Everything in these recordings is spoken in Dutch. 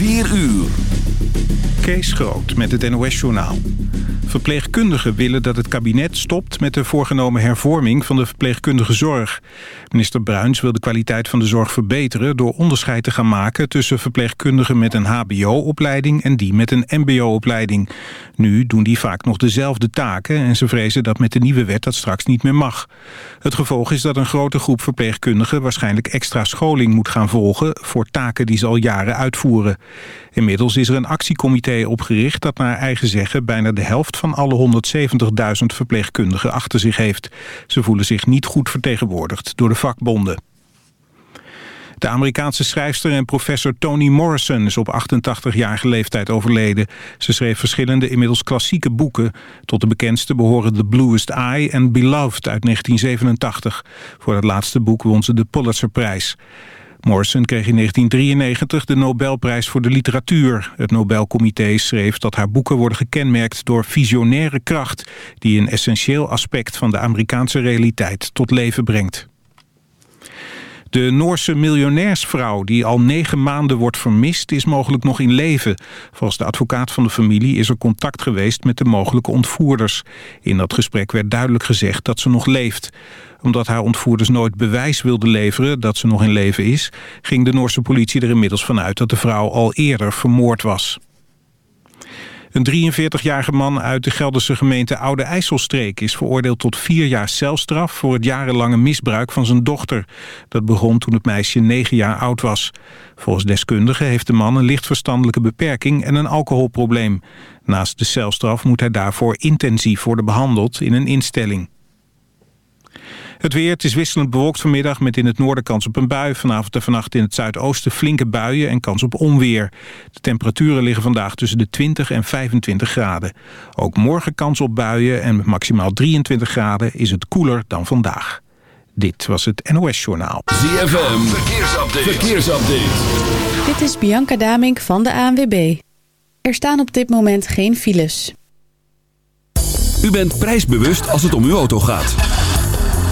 4 uur. Kees Groot met het NOS-journaal. Verpleegkundigen willen dat het kabinet stopt met de voorgenomen hervorming van de verpleegkundige zorg. Minister Bruins wil de kwaliteit van de zorg verbeteren door onderscheid te gaan maken tussen verpleegkundigen met een hbo-opleiding en die met een mbo-opleiding. Nu doen die vaak nog dezelfde taken en ze vrezen dat met de nieuwe wet dat straks niet meer mag. Het gevolg is dat een grote groep verpleegkundigen waarschijnlijk extra scholing moet gaan volgen voor taken die ze al jaren uitvoeren. Inmiddels is er een actiecomité opgericht dat naar eigen zeggen bijna de helft van alle 170.000 verpleegkundigen achter zich heeft. Ze voelen zich niet goed vertegenwoordigd door de vakbonden. De Amerikaanse schrijfster en professor Toni Morrison is op 88-jarige leeftijd overleden. Ze schreef verschillende inmiddels klassieke boeken. Tot de bekendste behoren The Bluest Eye en Beloved uit 1987. Voor het laatste boek won ze de Pulitzerprijs. Morrison kreeg in 1993 de Nobelprijs voor de literatuur. Het Nobelcomité schreef dat haar boeken worden gekenmerkt door visionaire kracht... die een essentieel aspect van de Amerikaanse realiteit tot leven brengt. De Noorse miljonairsvrouw die al negen maanden wordt vermist is mogelijk nog in leven. Volgens de advocaat van de familie is er contact geweest met de mogelijke ontvoerders. In dat gesprek werd duidelijk gezegd dat ze nog leeft. Omdat haar ontvoerders nooit bewijs wilden leveren dat ze nog in leven is... ging de Noorse politie er inmiddels vanuit dat de vrouw al eerder vermoord was. Een 43-jarige man uit de Gelderse gemeente Oude IJsselstreek... is veroordeeld tot vier jaar celstraf voor het jarenlange misbruik van zijn dochter. Dat begon toen het meisje negen jaar oud was. Volgens deskundigen heeft de man een licht verstandelijke beperking en een alcoholprobleem. Naast de celstraf moet hij daarvoor intensief worden behandeld in een instelling. Het weer, het is wisselend bewolkt vanmiddag met in het noorden kans op een bui. Vanavond en vannacht in het zuidoosten flinke buien en kans op onweer. De temperaturen liggen vandaag tussen de 20 en 25 graden. Ook morgen kans op buien en met maximaal 23 graden is het koeler dan vandaag. Dit was het NOS Journaal. ZFM, verkeersupdate. verkeersupdate. Dit is Bianca Damink van de ANWB. Er staan op dit moment geen files. U bent prijsbewust als het om uw auto gaat.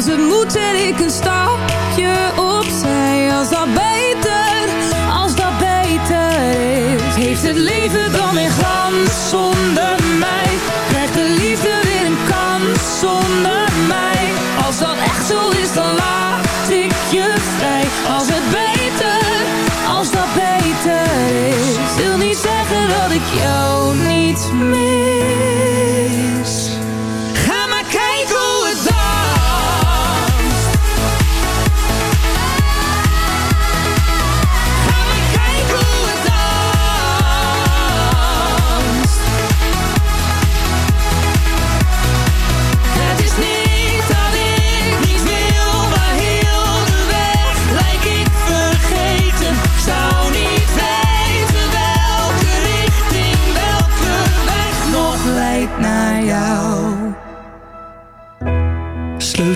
Als het moet zet ik een stapje opzij. Als dat bij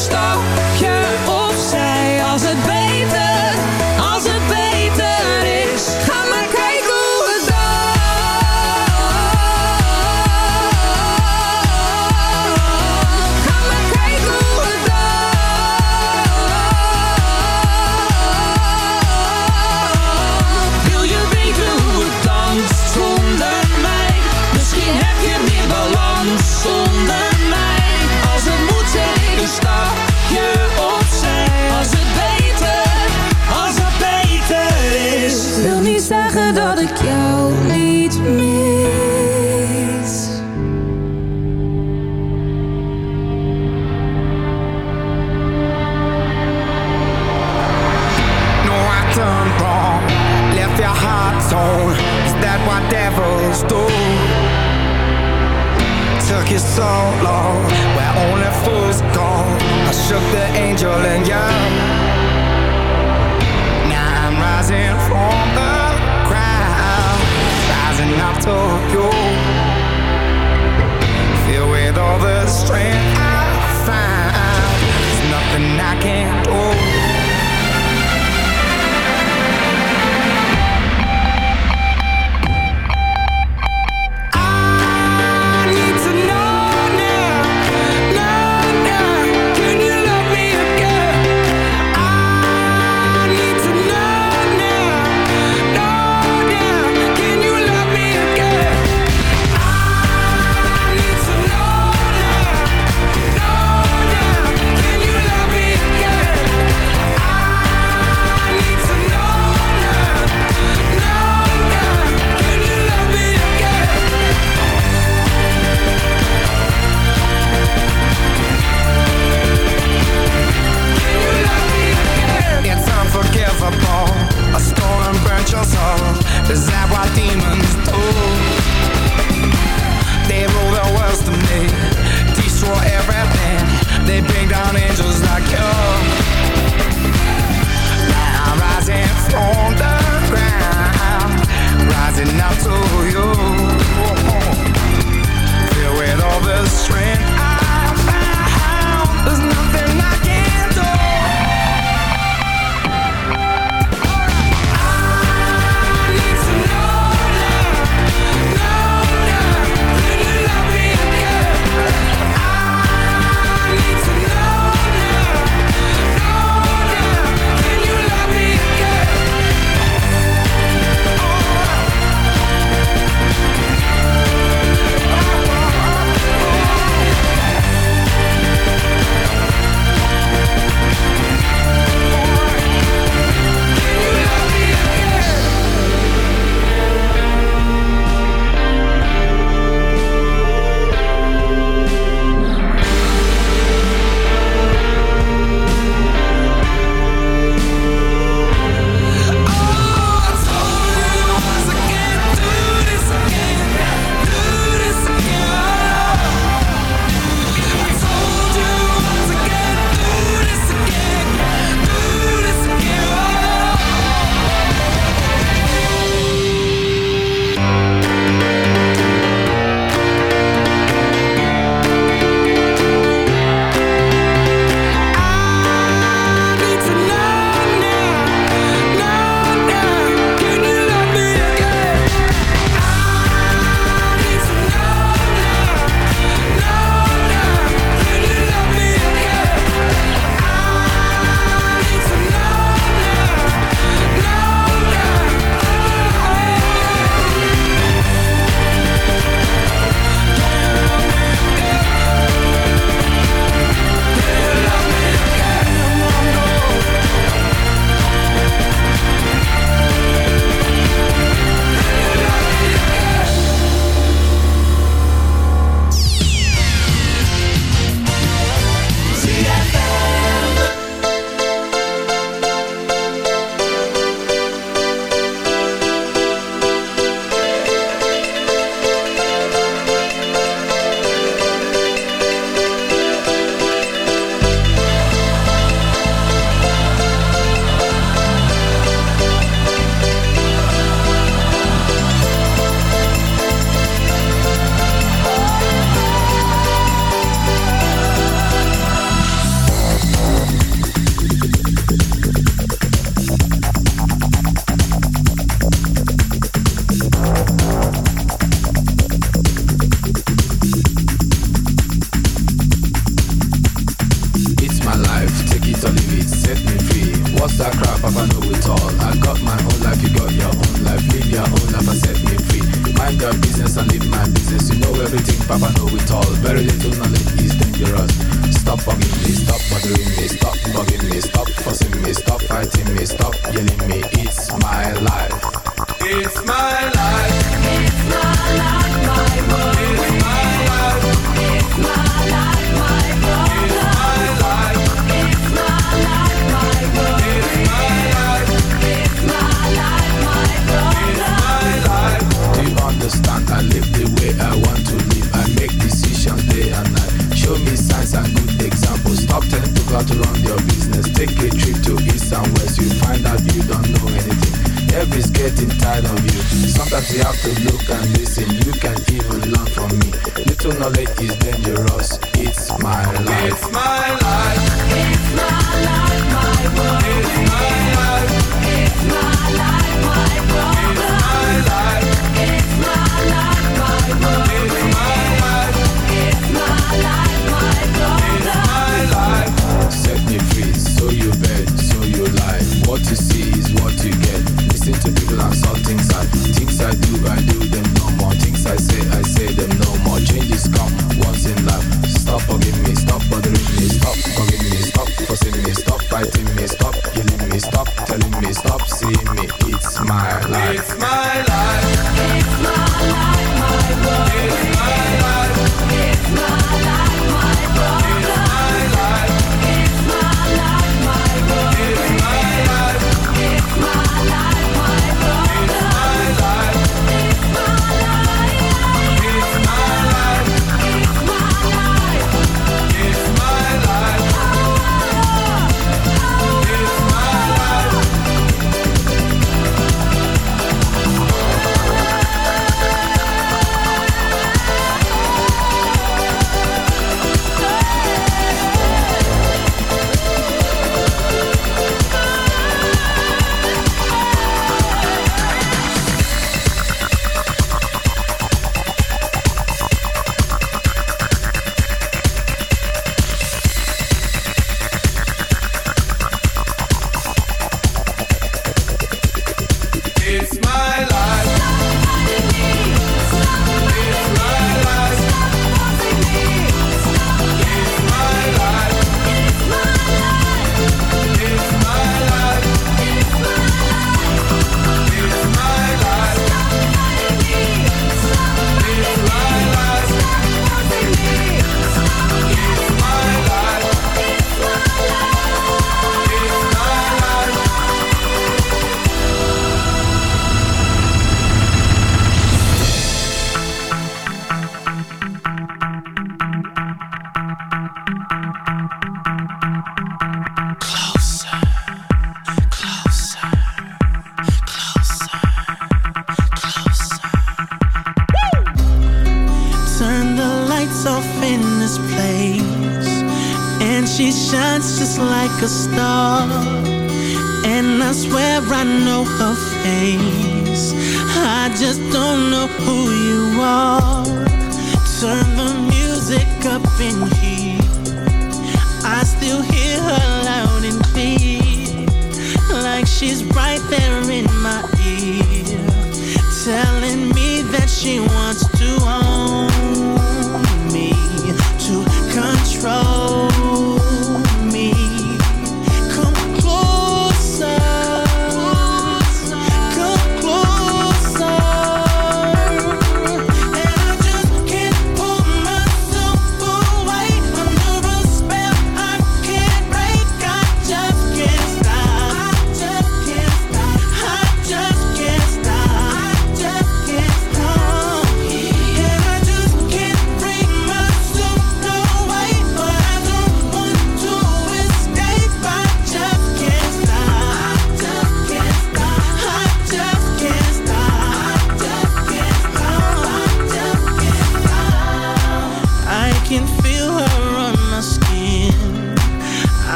stop knowledge is dangerous.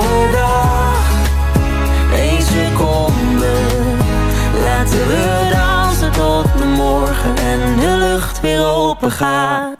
Vandaag dag. Eén laten we dansen tot de morgen en de lucht weer open gaat.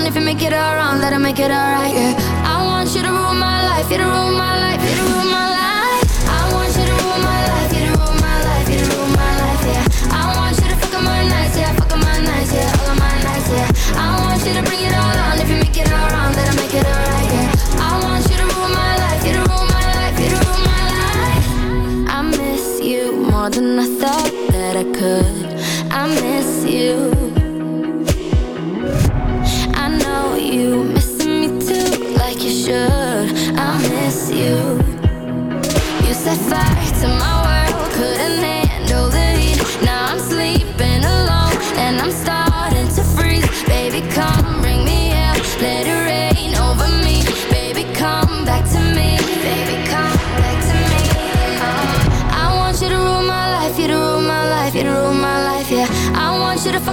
down if you make it all wrong, let her make it alright. Yeah, I want you to rule my life, you to rule my life. baby come bring Let it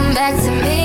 come back to me.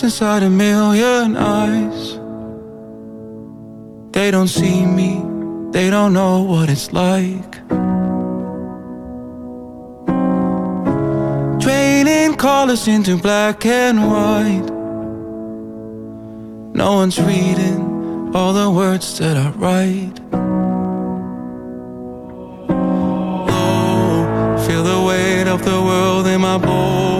Lost inside a million eyes. They don't see me, they don't know what it's like. Draining colors into black and white. No one's reading all the words that I write. Oh, feel the weight of the world in my bones.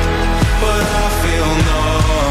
But I feel numb.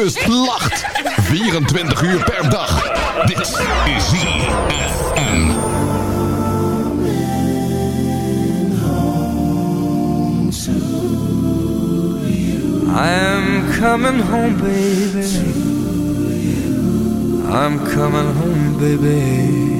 Westkust lacht. 24 uur per dag. Dit is ZFM. I'm coming home, baby. I'm coming home, baby.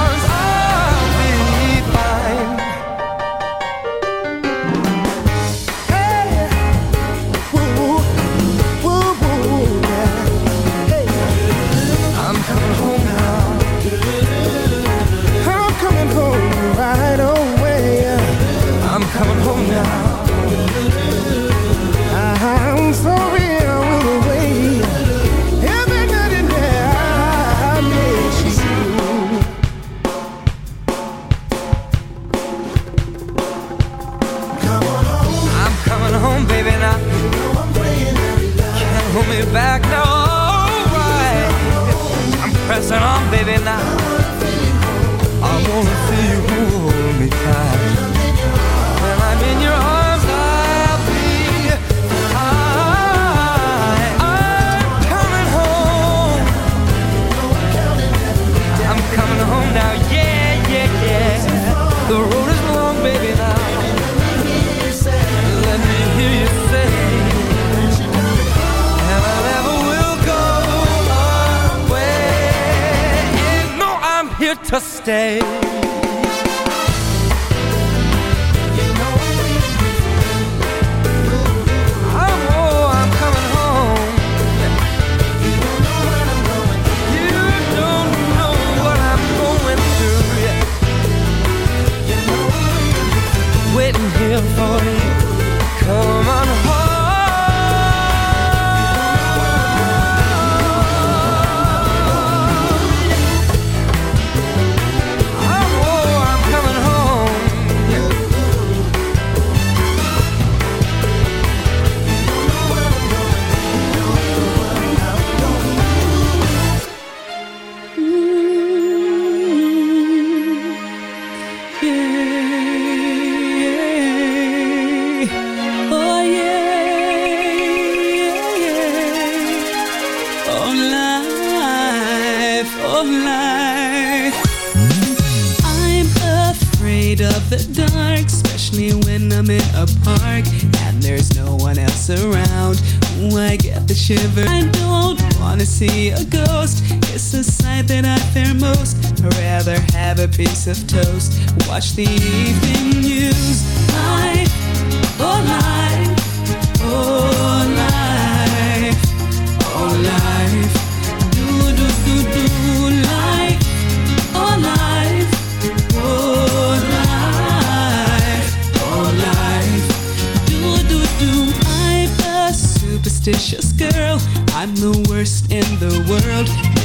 I get the shiver. I don't wanna see a ghost. It's a sight that I fear most. Rather have a piece of toast. Watch the evening news. Life, oh life, oh life, oh life. Do do do do life, oh life, oh life, oh life. Do do do. I'm a superstitious girl. I'm the worst in the world.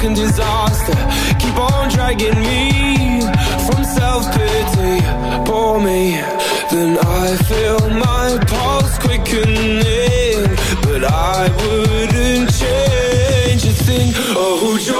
fucking disaster. Keep on dragging me From self-pity Pour me Then I feel my pulse quickening. But I wouldn't change a thing. Oh, joy